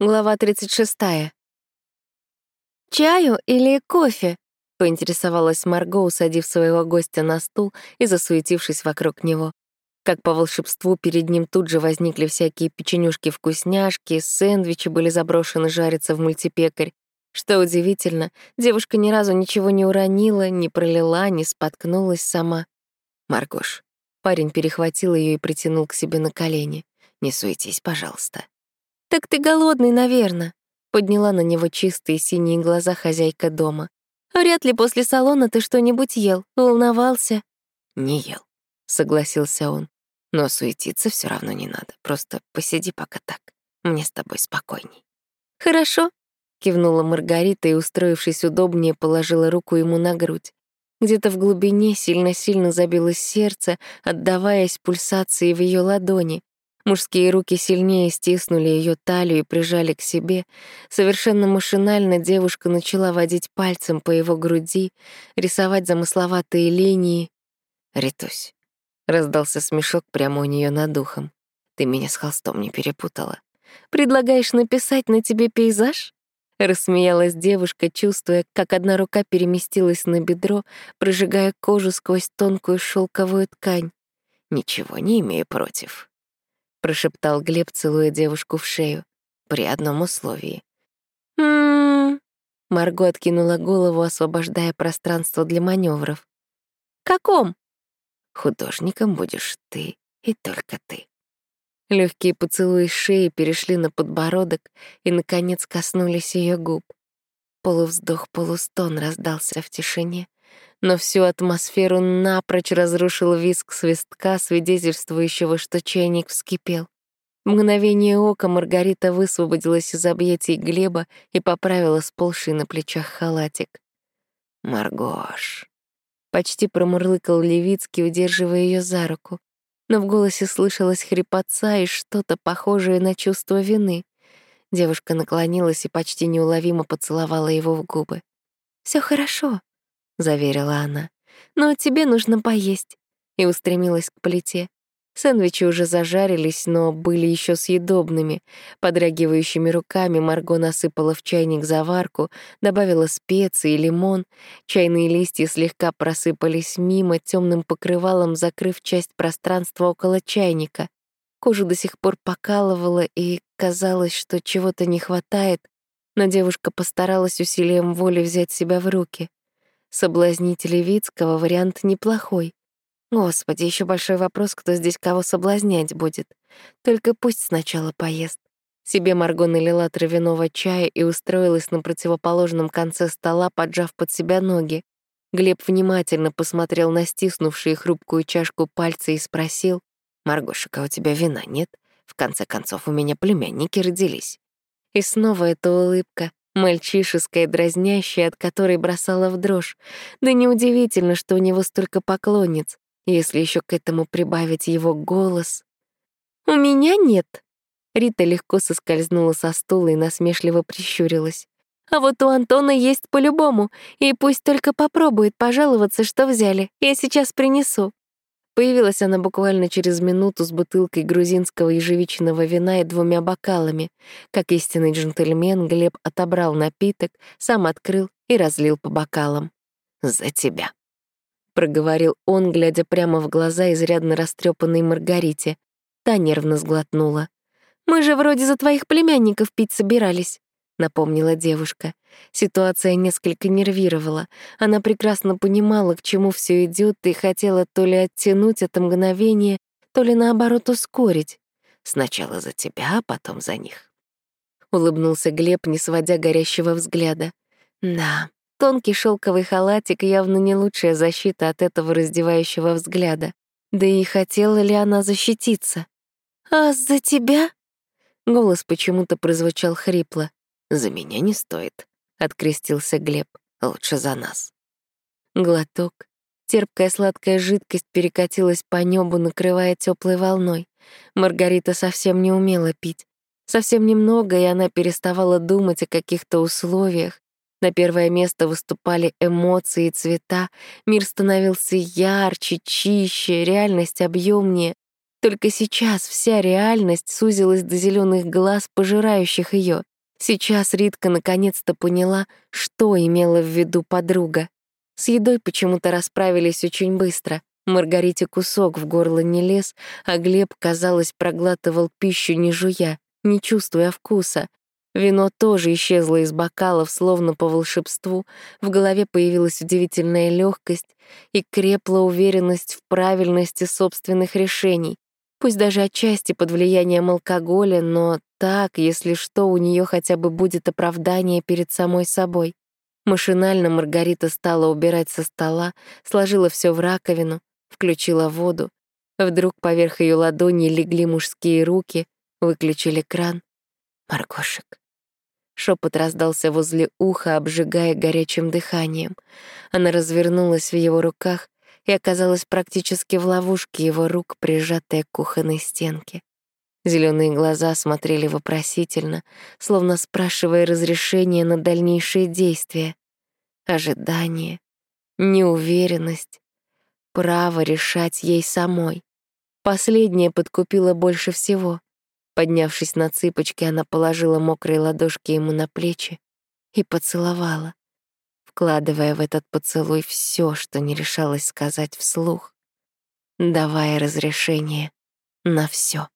Глава 36. «Чаю или кофе?» — поинтересовалась Марго, усадив своего гостя на стул и засуетившись вокруг него. Как по волшебству перед ним тут же возникли всякие печенюшки-вкусняшки, сэндвичи были заброшены жариться в мультипекарь. Что удивительно, девушка ни разу ничего не уронила, не пролила, не споткнулась сама. «Маргош». Парень перехватил ее и притянул к себе на колени. «Не суетись, пожалуйста». «Так ты голодный, наверное», — подняла на него чистые синие глаза хозяйка дома. «Вряд ли после салона ты что-нибудь ел, волновался». «Не ел», — согласился он. «Но суетиться все равно не надо. Просто посиди пока так. Мне с тобой спокойней». «Хорошо», — кивнула Маргарита и, устроившись удобнее, положила руку ему на грудь. Где-то в глубине сильно-сильно забилось сердце, отдаваясь пульсации в ее ладони. Мужские руки сильнее стиснули ее талию и прижали к себе. Совершенно машинально девушка начала водить пальцем по его груди, рисовать замысловатые линии. «Ритусь», — раздался смешок прямо у нее над ухом. «Ты меня с холстом не перепутала». «Предлагаешь написать на тебе пейзаж?» Рассмеялась девушка, чувствуя, как одна рука переместилась на бедро, прожигая кожу сквозь тонкую шелковую ткань. «Ничего не имею против», прошептал Глеб, целуя девушку в шею. При одном условии. «М-м-м...» Марго откинула голову, освобождая пространство для маневров. «Каком?» «Художником будешь ты и только ты». Легкие поцелуи шеи перешли на подбородок и, наконец, коснулись ее губ. Полувздох-полустон раздался в тишине но всю атмосферу напрочь разрушил виск свистка, свидетельствующего, что чайник вскипел. В мгновение ока Маргарита высвободилась из объятий Глеба и поправила сползший на плечах халатик. «Маргош», — почти промурлыкал Левицкий, удерживая ее за руку, но в голосе слышалась хрипотца и что-то похожее на чувство вины. Девушка наклонилась и почти неуловимо поцеловала его в губы. Все хорошо», — заверила она. «Но тебе нужно поесть». И устремилась к плите. Сэндвичи уже зажарились, но были еще съедобными. Подрагивающими руками Марго насыпала в чайник заварку, добавила специи, лимон. Чайные листья слегка просыпались мимо, темным покрывалом закрыв часть пространства около чайника. Кожу до сих пор покалывала, и казалось, что чего-то не хватает, но девушка постаралась усилием воли взять себя в руки. Соблазнить Левицкого вариант неплохой. Господи, еще большой вопрос, кто здесь кого соблазнять будет. Только пусть сначала поест. Себе Марго налила травяного чая и устроилась на противоположном конце стола, поджав под себя ноги. Глеб внимательно посмотрел на стиснувшие хрупкую чашку пальцы и спросил, «Маргошика, у тебя вина нет? В конце концов, у меня племянники родились». И снова эта улыбка, мальчишеская, дразнящая, от которой бросала в дрожь. Да неудивительно, что у него столько поклонниц, если еще к этому прибавить его голос. «У меня нет». Рита легко соскользнула со стула и насмешливо прищурилась. «А вот у Антона есть по-любому, и пусть только попробует пожаловаться, что взяли. Я сейчас принесу». Появилась она буквально через минуту с бутылкой грузинского ежевичного вина и двумя бокалами. Как истинный джентльмен, Глеб отобрал напиток, сам открыл и разлил по бокалам. «За тебя», — проговорил он, глядя прямо в глаза изрядно растрепанной Маргарите. Та нервно сглотнула. «Мы же вроде за твоих племянников пить собирались». — напомнила девушка. Ситуация несколько нервировала. Она прекрасно понимала, к чему все идет, и хотела то ли оттянуть это мгновение, то ли наоборот ускорить. «Сначала за тебя, а потом за них». Улыбнулся Глеб, не сводя горящего взгляда. Да, тонкий шелковый халатик явно не лучшая защита от этого раздевающего взгляда. Да и хотела ли она защититься? «А за тебя?» Голос почему-то прозвучал хрипло. «За меня не стоит», — открестился Глеб. «Лучше за нас». Глоток. Терпкая сладкая жидкость перекатилась по небу, накрывая теплой волной. Маргарита совсем не умела пить. Совсем немного, и она переставала думать о каких-то условиях. На первое место выступали эмоции и цвета, мир становился ярче, чище, реальность объемнее. Только сейчас вся реальность сузилась до зеленых глаз, пожирающих ее. Сейчас Ритка наконец-то поняла, что имела в виду подруга. С едой почему-то расправились очень быстро. Маргарите кусок в горло не лез, а Глеб, казалось, проглатывал пищу не жуя, не чувствуя вкуса. Вино тоже исчезло из бокалов, словно по волшебству, в голове появилась удивительная легкость и крепла уверенность в правильности собственных решений. Пусть даже отчасти под влиянием алкоголя, но так, если что, у нее хотя бы будет оправдание перед самой собой. Машинально Маргарита стала убирать со стола, сложила все в раковину, включила воду. Вдруг поверх ее ладони легли мужские руки, выключили кран. «Маргошек». Шепот раздался возле уха, обжигая горячим дыханием. Она развернулась в его руках и оказалась практически в ловушке его рук, прижатая к кухонной стенке. Зеленые глаза смотрели вопросительно, словно спрашивая разрешения на дальнейшие действия. Ожидание, неуверенность, право решать ей самой. Последнее подкупило больше всего. Поднявшись на цыпочки, она положила мокрые ладошки ему на плечи и поцеловала, вкладывая в этот поцелуй все, что не решалась сказать вслух, давая разрешение на все.